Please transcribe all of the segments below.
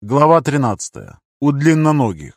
Глава 13. У длинноногих.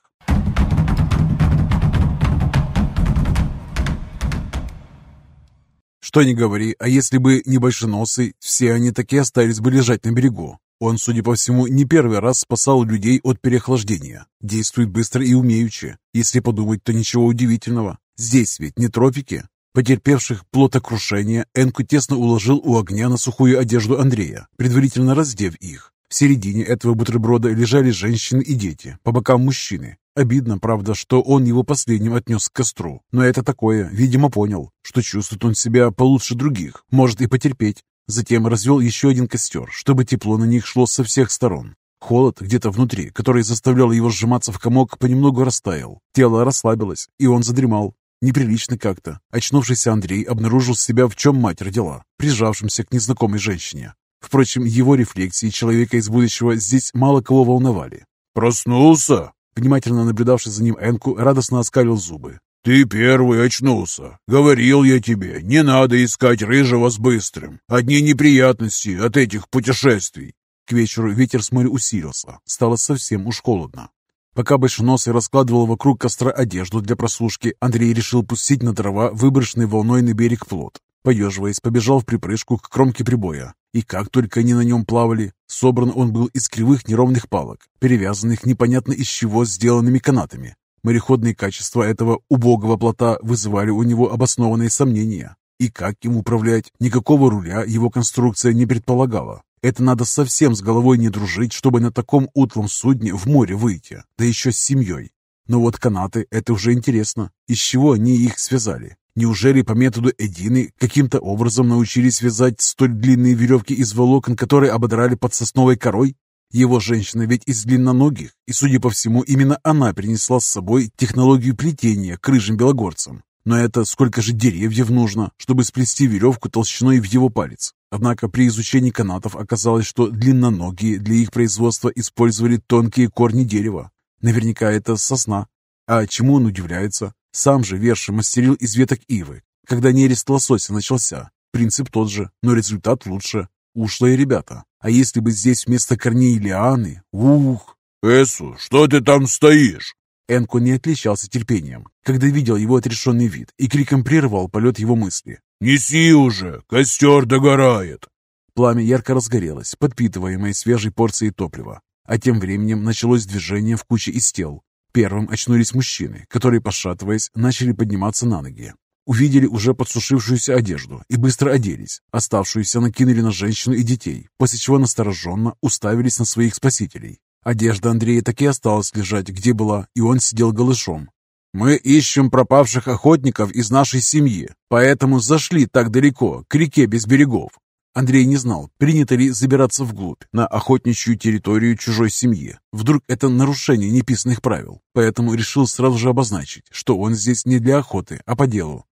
Что ни говори, а если бы не большеносый, все они таки остались бы лежать на берегу. Он, судя по всему, не первый раз спасал людей от переохлаждения. Действует быстро и умеючи. Если подумать, то ничего удивительного. Здесь ведь не тропики. Потерпевших плотокрушение Энку тесно уложил у огня на сухую одежду Андрея, предварительно раздев их. В середине этого бутерброда лежали женщины и дети, по бокам мужчины. Обидно, правда, что он его последним отнес к костру. Но это такое, видимо, понял, что чувствует он себя получше других, может и потерпеть. Затем развел еще один костер, чтобы тепло на них шло со всех сторон. Холод где-то внутри, который заставлял его сжиматься в комок, понемногу растаял. Тело расслабилось, и он задремал. Неприлично как-то. Очнувшийся Андрей обнаружил себя, в чем мать родила, прижавшимся к незнакомой женщине. Впрочем, его рефлексии человека из будущего здесь мало кого волновали. «Проснулся?» Внимательно наблюдавший за ним Энку радостно оскалил зубы. «Ты первый очнулся. Говорил я тебе, не надо искать рыжего с быстрым. Одни неприятности от этих путешествий». К вечеру ветер с моря усилился. Стало совсем уж холодно. Пока Большеносый раскладывал вокруг костра одежду для просушки, Андрей решил пустить на дрова выброшенный волной на берег плот. Поеживаясь, побежал в припрыжку к кромке прибоя. И как только они на нем плавали, собран он был из кривых неровных палок, перевязанных непонятно из чего сделанными канатами. Мореходные качества этого убогого плота вызывали у него обоснованные сомнения. И как им управлять, никакого руля его конструкция не предполагала. Это надо совсем с головой не дружить, чтобы на таком утлом судне в море выйти, да еще с семьей. Но вот канаты – это уже интересно. Из чего они их связали? Неужели по методу Эдины каким-то образом научились вязать столь длинные веревки из волокон, которые ободрали под сосновой корой? Его женщина ведь из длинноногих, и, судя по всему, именно она принесла с собой технологию плетения к рыжим белогорцам. Но это сколько же деревьев нужно, чтобы сплести веревку толщиной в его палец? Однако при изучении канатов оказалось, что длинноногие для их производства использовали тонкие корни дерева. Наверняка это сосна. А чему он удивляется? Сам же Верша мастерил из веток ивы, когда нерест лосося начался. Принцип тот же, но результат лучше. Ушлые ребята. А если бы здесь вместо корней лианы? Ух! «Эсу, что ты там стоишь?» Энко не отличался терпением, когда видел его отрешенный вид и криком прервал полет его мысли. «Неси уже! Костер догорает!» Пламя ярко разгорелось, подпитываемое свежей порцией топлива. А тем временем началось движение в куче из тел. Первым очнулись мужчины, которые, пошатываясь, начали подниматься на ноги. Увидели уже подсушившуюся одежду и быстро оделись. Оставшуюся накинули на женщину и детей, после чего настороженно уставились на своих спасителей. Одежда Андрея так и осталась лежать, где была, и он сидел голышом. «Мы ищем пропавших охотников из нашей семьи, поэтому зашли так далеко, к реке без берегов». Андрей не знал, принято ли забираться вглубь, на охотничью территорию чужой семьи. Вдруг это нарушение неписанных правил, поэтому решил сразу же обозначить, что он здесь не для охоты, а по делу.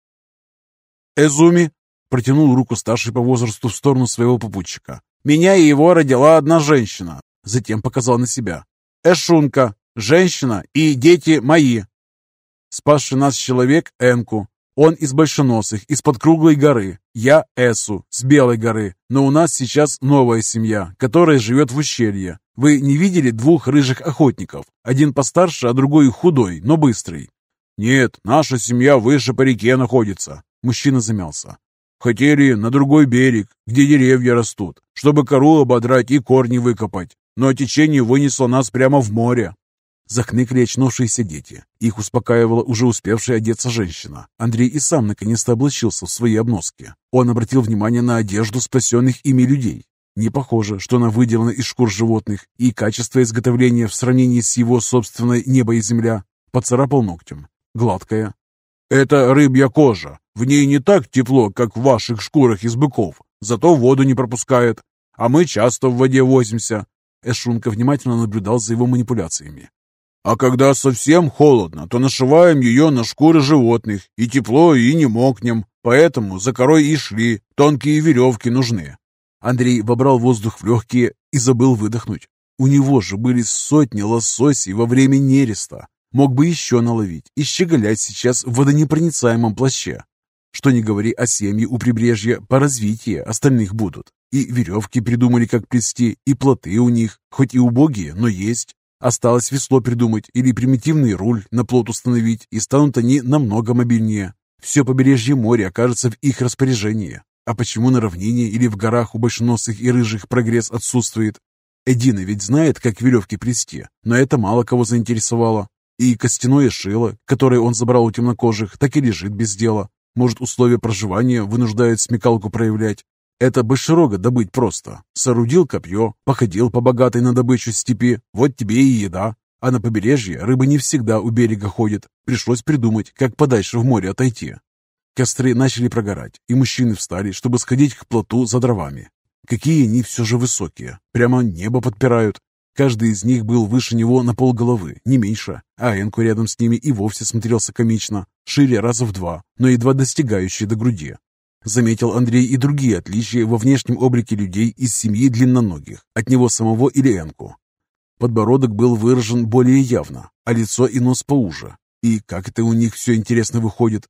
«Эзуми!» – протянул руку старший по возрасту в сторону своего попутчика. «Меня и его родила одна женщина, Затем показал на себя. «Эшунка, женщина и дети мои». Спасший нас человек Энку. Он из Большеносых, из-под Круглой горы. Я Эсу, с Белой горы. Но у нас сейчас новая семья, которая живет в ущелье. Вы не видели двух рыжих охотников? Один постарше, а другой худой, но быстрый. Нет, наша семья выше по реке находится. Мужчина замялся. Хотели на другой берег, где деревья растут, чтобы кору ободрать и корни выкопать но течение вынесло нас прямо в море. Захныкали очнувшиеся дети. Их успокаивала уже успевшая одеться женщина. Андрей и сам наконец-то облачился в свои обноски. Он обратил внимание на одежду спасенных ими людей. Не похоже, что она выделана из шкур животных, и качество изготовления в сравнении с его собственной небо и земля. Поцарапал ногтем. Гладкая. «Это рыбья кожа. В ней не так тепло, как в ваших шкурах из быков. Зато воду не пропускает. А мы часто в воде возимся. Эшунка внимательно наблюдал за его манипуляциями. «А когда совсем холодно, то нашиваем ее на шкуры животных, и тепло, и не мокнем. Поэтому за корой и шли, тонкие веревки нужны». Андрей вобрал воздух в легкие и забыл выдохнуть. У него же были сотни лососей во время нереста. Мог бы еще наловить и щеголять сейчас в водонепроницаемом плаще. Что не говори о семье у прибрежья, по развитию остальных будут. И веревки придумали, как плести, и плоты у них, хоть и убогие, но есть. Осталось весло придумать или примитивный руль на плот установить, и станут они намного мобильнее. Все побережье моря окажется в их распоряжении. А почему на равнине или в горах у большеносых и рыжих прогресс отсутствует? Эдина ведь знает, как веревки плести, но это мало кого заинтересовало. И костяное шило, которое он забрал у темнокожих, так и лежит без дела. Может, условия проживания вынуждают смекалку проявлять. Это большерога добыть просто. Соорудил копье, походил по богатой на добычу степи, вот тебе и еда. А на побережье рыба не всегда у берега ходит. Пришлось придумать, как подальше в море отойти. Костры начали прогорать, и мужчины встали, чтобы сходить к плоту за дровами. Какие они все же высокие, прямо небо подпирают. Каждый из них был выше него на полголовы, не меньше, а Энку рядом с ними и вовсе смотрелся комично, шире раза в два, но едва достигающий до груди. Заметил Андрей и другие отличия во внешнем облике людей из семьи длинноногих, от него самого или Энку. Подбородок был выражен более явно, а лицо и нос поуже. И как это у них все интересно выходит?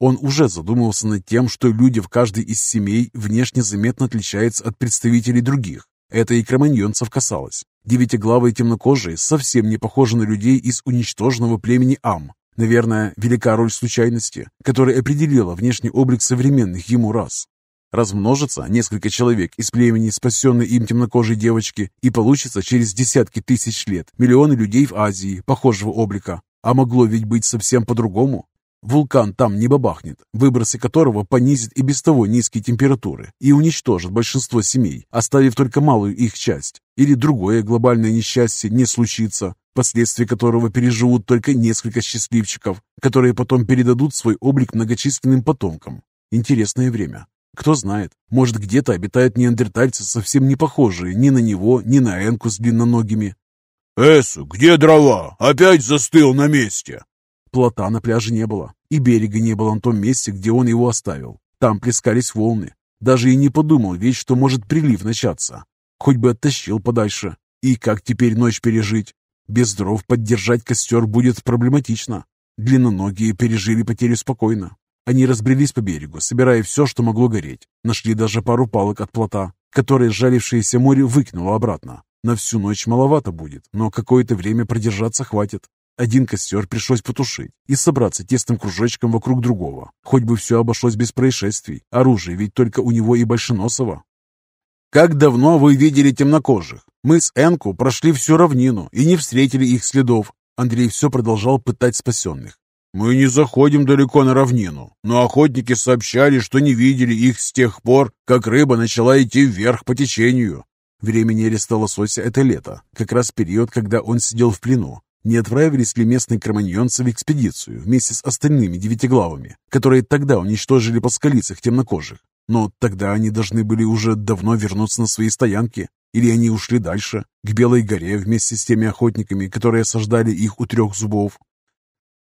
Он уже задумывался над тем, что люди в каждой из семей внешне заметно отличаются от представителей других. Это и кроманьонцев касалось. Девятиглавые темнокожие совсем не похожи на людей из уничтоженного племени Ам. Наверное, велика роль случайности, которая определила внешний облик современных ему рас. Размножится несколько человек из племени, спасенной им темнокожей девочки, и получится через десятки тысяч лет миллионы людей в Азии похожего облика. А могло ведь быть совсем по-другому. Вулкан там не бабахнет, выбросы которого понизят и без того низкие температуры и уничтожат большинство семей, оставив только малую их часть. Или другое глобальное несчастье не случится, последствия которого переживут только несколько счастливчиков, которые потом передадут свой облик многочисленным потомкам. Интересное время. Кто знает, может где-то обитают неандертальцы, совсем не похожие ни на него, ни на Энку с длинноногими. «Эсу, где дрова? Опять застыл на месте!» Плота на пляже не было, и берега не было на том месте, где он его оставил. Там плескались волны. Даже и не подумал ведь, что может прилив начаться. Хоть бы оттащил подальше. И как теперь ночь пережить? Без дров поддержать костер будет проблематично. Длинноногие пережили потерю спокойно. Они разбрелись по берегу, собирая все, что могло гореть. Нашли даже пару палок от плота, которые сжалившееся море выкинуло обратно. На всю ночь маловато будет, но какое-то время продержаться хватит. Один костер пришлось потушить и собраться тесным кружочком вокруг другого. Хоть бы все обошлось без происшествий. Оружие ведь только у него и Большеносова. «Как давно вы видели темнокожих? Мы с Энку прошли всю равнину и не встретили их следов». Андрей все продолжал пытать спасенных. «Мы не заходим далеко на равнину, но охотники сообщали, что не видели их с тех пор, как рыба начала идти вверх по течению». Время нереста лосося – это лето, как раз период, когда он сидел в плену, не отправились ли местные кроманьонцы в экспедицию вместе с остальными девятиглавыми, которые тогда уничтожили по скалицах темнокожих? Но тогда они должны были уже давно вернуться на свои стоянки, или они ушли дальше, к Белой горе вместе с теми охотниками, которые осаждали их у трех зубов.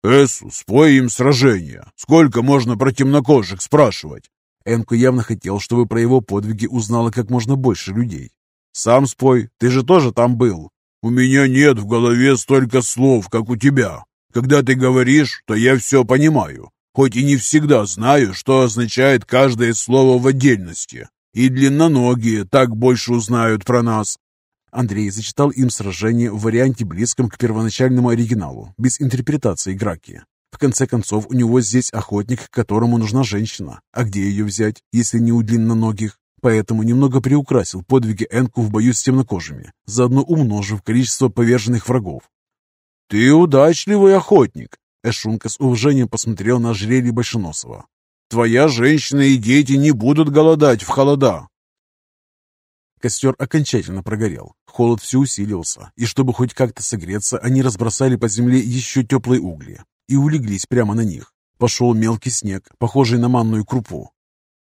«Эсу, спой им сражение! Сколько можно про темнокожих спрашивать?» Энку явно хотел, чтобы про его подвиги узнало как можно больше людей. «Сам спой, ты же тоже там был!» «У меня нет в голове столько слов, как у тебя. Когда ты говоришь, то я все понимаю, хоть и не всегда знаю, что означает каждое слово в отдельности. И длинноногие так больше узнают про нас». Андрей зачитал им сражение в варианте близком к первоначальному оригиналу, без интерпретации Граки. В конце концов, у него здесь охотник, которому нужна женщина. А где ее взять, если не у длинноногих? Поэтому немного приукрасил подвиги Энку в бою с темнокожими, заодно умножив количество поверженных врагов. «Ты удачливый охотник!» Эшунка с уважением посмотрел на ожерелье Большеносова. «Твоя женщина и дети не будут голодать в холода!» Костер окончательно прогорел. Холод все усиливался, и чтобы хоть как-то согреться, они разбросали по земле еще теплые угли и улеглись прямо на них. Пошел мелкий снег, похожий на манную крупу.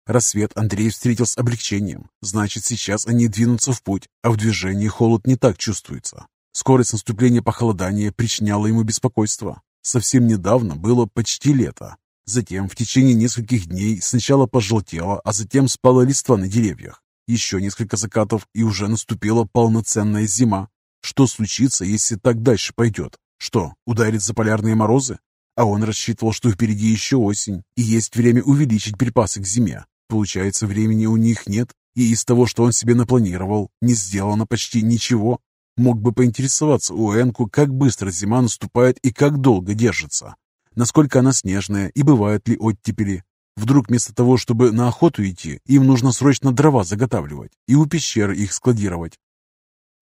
Рассвет Андрей встретил с облегчением. Значит, сейчас они двинутся в путь, а в движении холод не так чувствуется. Скорость наступления похолодания причиняла ему беспокойство. Совсем недавно было почти лето. Затем в течение нескольких дней сначала пожелтело, а затем спала листва на деревьях. Еще несколько закатов, и уже наступила полноценная зима. Что случится, если так дальше пойдет? Что, ударит за полярные морозы? А он рассчитывал, что впереди еще осень, и есть время увеличить припасы к зиме. Получается, времени у них нет, И из того, что он себе напланировал, не сделано почти ничего. Мог бы поинтересоваться у Энку, как быстро зима наступает и как долго держится. Насколько она снежная и бывают ли оттепели. Вдруг вместо того, чтобы на охоту идти, им нужно срочно дрова заготавливать и у пещеры их складировать.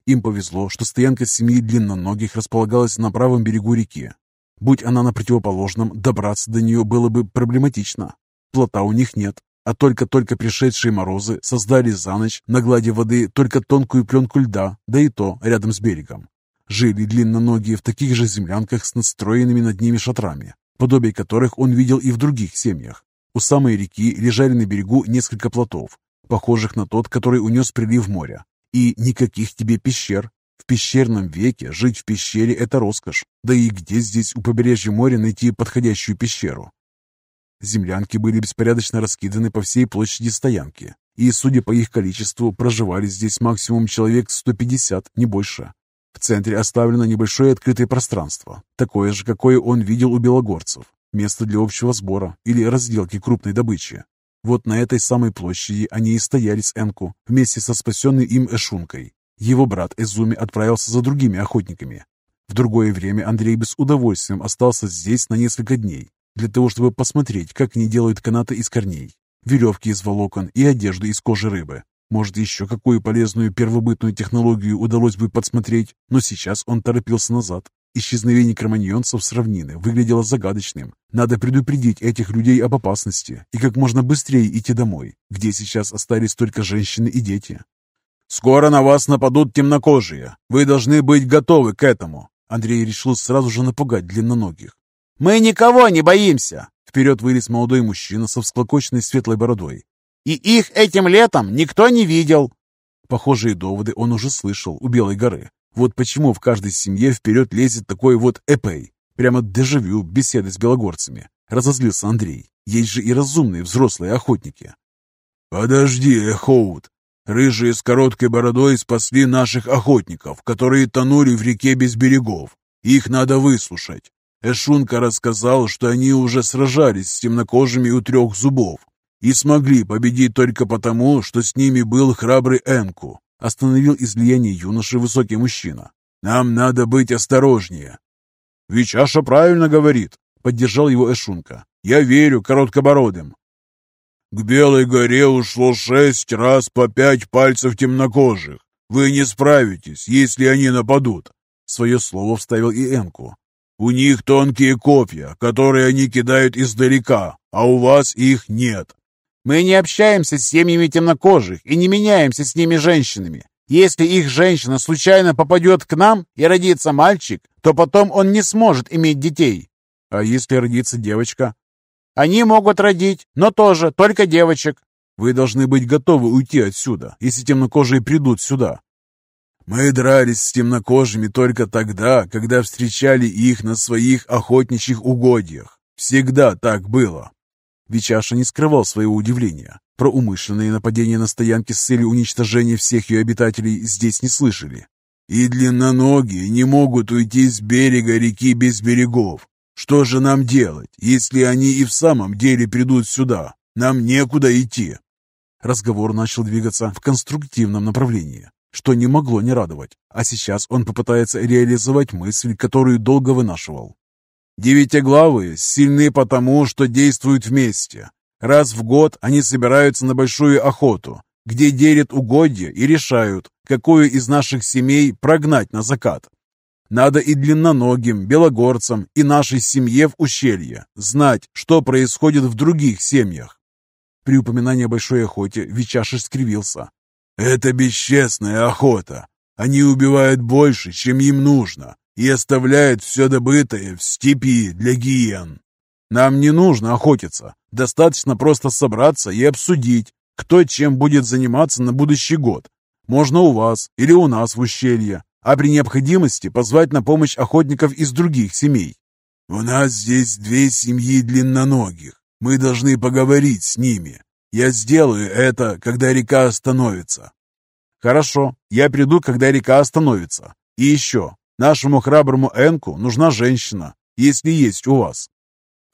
Им повезло, что стоянка семьи длинноногих располагалась на правом берегу реки. Будь она на противоположном, добраться до нее было бы проблематично. Плота у них нет, а только-только пришедшие морозы создали за ночь на глади воды только тонкую пленку льда, да и то рядом с берегом. Жили длинноногие в таких же землянках с настроенными над ними шатрами, подобие которых он видел и в других семьях. У самой реки лежали на берегу несколько плотов, похожих на тот, который унес прилив моря. И никаких тебе пещер. В пещерном веке жить в пещере – это роскошь. Да и где здесь у побережья моря найти подходящую пещеру? Землянки были беспорядочно раскиданы по всей площади стоянки, и, судя по их количеству, проживали здесь максимум человек 150, не больше. В центре оставлено небольшое открытое пространство, такое же, какое он видел у белогорцев, место для общего сбора или разделки крупной добычи. Вот на этой самой площади они и стояли с Энку вместе со спасенной им Эшункой. Его брат Эзуми отправился за другими охотниками. В другое время Андрей бы с удовольствием остался здесь на несколько дней, для того, чтобы посмотреть, как они делают канаты из корней, веревки из волокон и одежду из кожи рыбы. Может, еще какую полезную первобытную технологию удалось бы подсмотреть, но сейчас он торопился назад. Исчезновение кроманьонцев с равнины выглядело загадочным. Надо предупредить этих людей об опасности и как можно быстрее идти домой, где сейчас остались только женщины и дети. «Скоро на вас нападут темнокожие. Вы должны быть готовы к этому», Андрей решил сразу же напугать длинноногих. «Мы никого не боимся!» Вперед вылез молодой мужчина со всклокоченной светлой бородой. «И их этим летом никто не видел!» Похожие доводы он уже слышал у Белой горы. Вот почему в каждой семье вперед лезет такой вот эпей. Прямо дежавю беседы с белогорцами. Разозлился Андрей. Есть же и разумные взрослые охотники. «Подожди, Эхоут. Рыжие с короткой бородой спасли наших охотников, которые тонули в реке без берегов. Их надо выслушать. Эшунка рассказал, что они уже сражались с темнокожими у трех зубов и смогли победить только потому, что с ними был храбрый Энку. Остановил излияние юноши высокий мужчина. «Нам надо быть осторожнее». «Вичаша правильно говорит», — поддержал его Эшунка. «Я верю короткобородым». «К Белой горе ушло шесть раз по пять пальцев темнокожих. Вы не справитесь, если они нападут», — свое слово вставил и Энку. У них тонкие копья, которые они кидают издалека, а у вас их нет. Мы не общаемся с семьями темнокожих и не меняемся с ними женщинами. Если их женщина случайно попадет к нам и родится мальчик, то потом он не сможет иметь детей. А если родится девочка? Они могут родить, но тоже только девочек. Вы должны быть готовы уйти отсюда, если темнокожие придут сюда. Мы дрались с темнокожими только тогда, когда встречали их на своих охотничьих угодьях. Всегда так было. Вичаша не скрывал своего удивления. Про умышленные нападения на стоянке с целью уничтожения всех ее обитателей здесь не слышали. И длинноногие не могут уйти с берега реки без берегов. Что же нам делать, если они и в самом деле придут сюда? Нам некуда идти. Разговор начал двигаться в конструктивном направлении что не могло не радовать. А сейчас он попытается реализовать мысль, которую долго вынашивал. Девятиглавые сильны потому, что действуют вместе. Раз в год они собираются на большую охоту, где делят угодья и решают, какую из наших семей прогнать на закат. Надо и длинноногим, белогорцам, и нашей семье в ущелье знать, что происходит в других семьях. При упоминании о большой охоте Вичаши скривился. Это бесчестная охота. Они убивают больше, чем им нужно, и оставляют все добытое в степи для гиен. Нам не нужно охотиться. Достаточно просто собраться и обсудить, кто чем будет заниматься на будущий год. Можно у вас или у нас в ущелье, а при необходимости позвать на помощь охотников из других семей. У нас здесь две семьи длинноногих. Мы должны поговорить с ними. Я сделаю это, когда река остановится. Хорошо, я приду, когда река остановится. И еще, нашему храброму Энку нужна женщина, если есть у вас.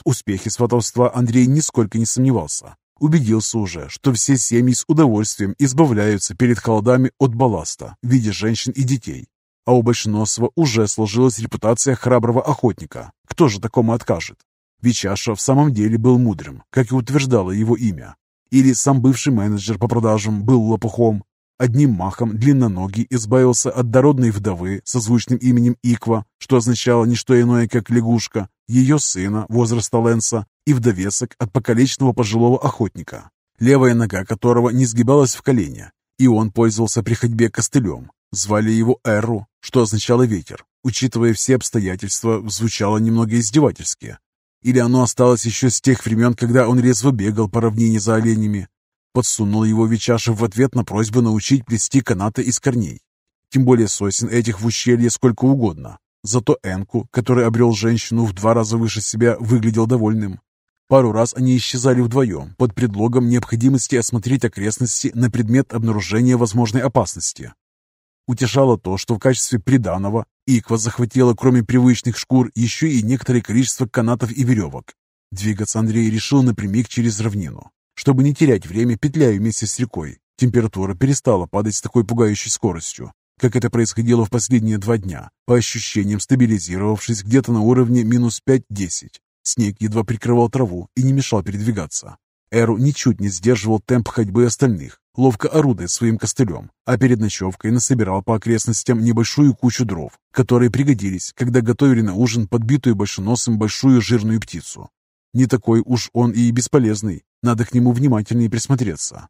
В успехе сватовства Андрей нисколько не сомневался. Убедился уже, что все семьи с удовольствием избавляются перед холодами от балласта в виде женщин и детей. А у Большеносова уже сложилась репутация храброго охотника. Кто же такому откажет? Вичаша в самом деле был мудрым, как и утверждало его имя. Или сам бывший менеджер по продажам был лопухом. Одним махом длинноногий избавился от дородной вдовы со звучным именем Иква, что означало не что иное, как лягушка, ее сына возраста Лэнса и вдовесок от покалеченного пожилого охотника, левая нога которого не сгибалась в колене, и он пользовался при ходьбе костылем. Звали его Эру, что означало «ветер». Учитывая все обстоятельства, звучало немного издевательски. Или оно осталось еще с тех времен, когда он резво бегал по равнине за оленями. Подсунул его Вичаша в ответ на просьбу научить плести канаты из корней. Тем более сосен этих в ущелье сколько угодно. Зато Энку, который обрел женщину в два раза выше себя, выглядел довольным. Пару раз они исчезали вдвоем под предлогом необходимости осмотреть окрестности на предмет обнаружения возможной опасности. Утешало то, что в качестве приданого Иква захватила, кроме привычных шкур, еще и некоторое количество канатов и веревок. Двигаться Андрей решил напрямик через равнину. Чтобы не терять время, петляя вместе с рекой. Температура перестала падать с такой пугающей скоростью, как это происходило в последние два дня, по ощущениям стабилизировавшись где-то на уровне минус 5-10. Снег едва прикрывал траву и не мешал передвигаться. Эру ничуть не сдерживал темп ходьбы остальных, ловко орудуя своим костылем, а перед ночевкой насобирал по окрестностям небольшую кучу дров, которые пригодились, когда готовили на ужин подбитую большеносом большую жирную птицу. Не такой уж он и бесполезный, надо к нему внимательнее присмотреться.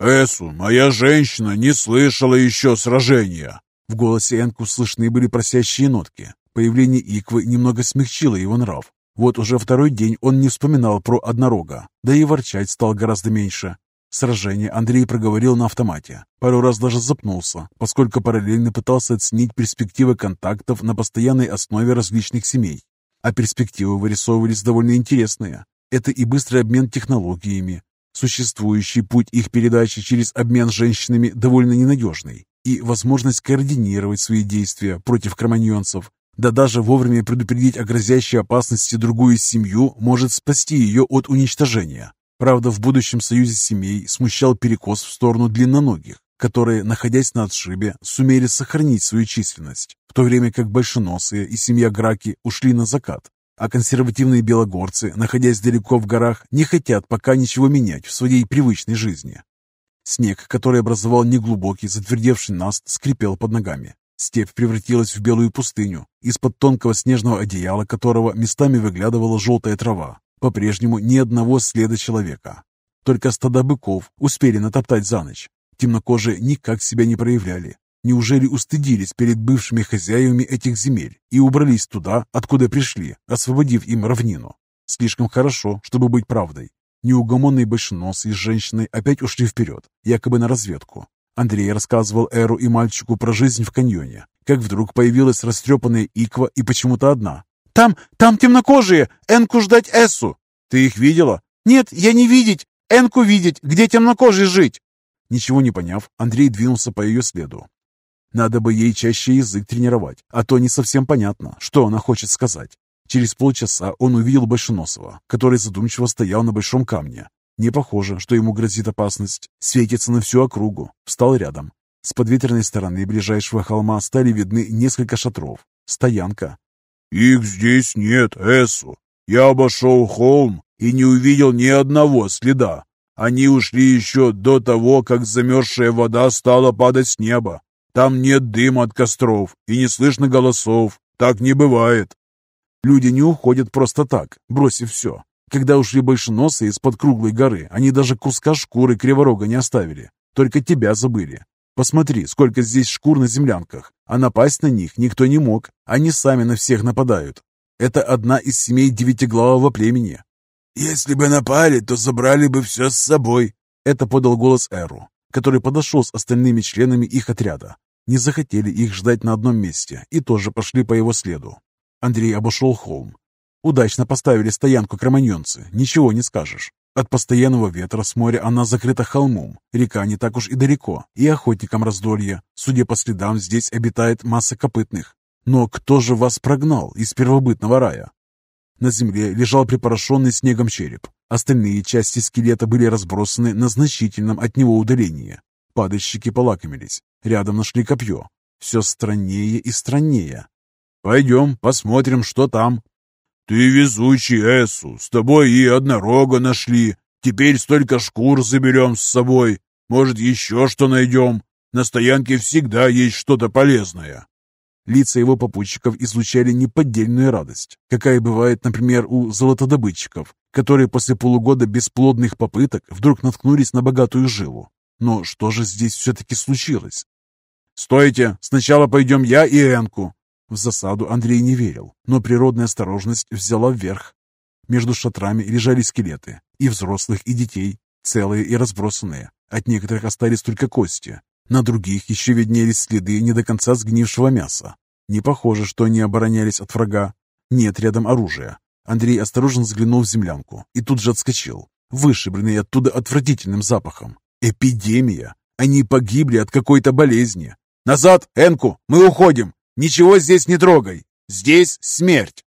«Эсу, моя женщина не слышала еще сражения!» В голосе Энку слышны были просящие нотки. Появление Иквы немного смягчило его нрав. Вот уже второй день он не вспоминал про однорога, да и ворчать стал гораздо меньше. Сражение Андрей проговорил на автомате. Пару раз даже запнулся, поскольку параллельно пытался оценить перспективы контактов на постоянной основе различных семей. А перспективы вырисовывались довольно интересные. Это и быстрый обмен технологиями. Существующий путь их передачи через обмен женщинами довольно ненадежный. И возможность координировать свои действия против кроманьонцев, да даже вовремя предупредить о грозящей опасности другую семью может спасти ее от уничтожения. Правда, в будущем союзе семей смущал перекос в сторону длинноногих, которые, находясь на отшибе, сумели сохранить свою численность, в то время как большеносые и семья Граки ушли на закат, а консервативные белогорцы, находясь далеко в горах, не хотят пока ничего менять в своей привычной жизни. Снег, который образовал неглубокий затвердевший наст, скрипел под ногами. Степь превратилась в белую пустыню, из-под тонкого снежного одеяла которого местами выглядывала желтая трава. По-прежнему ни одного следа человека. Только стада быков успели натоптать за ночь. Темнокожие никак себя не проявляли. Неужели устыдились перед бывшими хозяевами этих земель и убрались туда, откуда пришли, освободив им равнину? Слишком хорошо, чтобы быть правдой. Неугомонный большеносый с женщиной опять ушли вперед, якобы на разведку. Андрей рассказывал Эру и мальчику про жизнь в каньоне, как вдруг появилась растрепанная иква и почему-то одна. «Там, там темнокожие! Энку ждать Эссу!» «Ты их видела?» «Нет, я не видеть! Энку видеть! Где темнокожие жить?» Ничего не поняв, Андрей двинулся по ее следу. Надо бы ей чаще язык тренировать, а то не совсем понятно, что она хочет сказать. Через полчаса он увидел Большеносова, который задумчиво стоял на большом камне. Не похоже, что ему грозит опасность. Светится на всю округу. Встал рядом. С подветренной стороны ближайшего холма стали видны несколько шатров. Стоянка. «Их здесь нет, Эсу. Я обошел холм и не увидел ни одного следа. Они ушли еще до того, как замерзшая вода стала падать с неба. Там нет дыма от костров и не слышно голосов. Так не бывает. Люди не уходят просто так, бросив все. Когда ушли большеносы из-под круглой горы, они даже куска шкуры криворога не оставили. Только тебя забыли. Посмотри, сколько здесь шкур на землянках, а напасть на них никто не мог. Они сами на всех нападают. Это одна из семей девятиглавого племени. «Если бы напали, то забрали бы все с собой», — это подал голос Эру, который подошел с остальными членами их отряда. Не захотели их ждать на одном месте и тоже пошли по его следу. Андрей обошел холм. Удачно поставили стоянку кроманьонцы, ничего не скажешь. От постоянного ветра с моря она закрыта холмом, река не так уж и далеко, и охотникам раздолье. Судя по следам, здесь обитает масса копытных. Но кто же вас прогнал из первобытного рая? На земле лежал припорошенный снегом череп, Остальные части скелета были разбросаны на значительном от него удалении. Падальщики полакомились. Рядом нашли копье. Все страннее и страннее. «Пойдем, посмотрим, что там». «Ты везучий, Эсу, с тобой и однорога нашли. Теперь столько шкур заберем с собой. Может, еще что найдем. На стоянке всегда есть что-то полезное». Лица его попутчиков излучали неподдельную радость, какая бывает, например, у золотодобытчиков, которые после полугода бесплодных попыток вдруг наткнулись на богатую жилу. Но что же здесь все-таки случилось? «Стойте! Сначала пойдем я и Энку!» В засаду Андрей не верил, но природная осторожность взяла вверх. Между шатрами лежали скелеты, и взрослых, и детей, целые и разбросанные. От некоторых остались только кости, на других еще виднелись следы не до конца сгнившего мяса. Не похоже, что они оборонялись от врага. Нет рядом оружия. Андрей осторожно взглянул в землянку и тут же отскочил, вышибленный оттуда отвратительным запахом. Эпидемия! Они погибли от какой-то болезни. «Назад, Энку! Мы уходим! Ничего здесь не трогай! Здесь смерть!»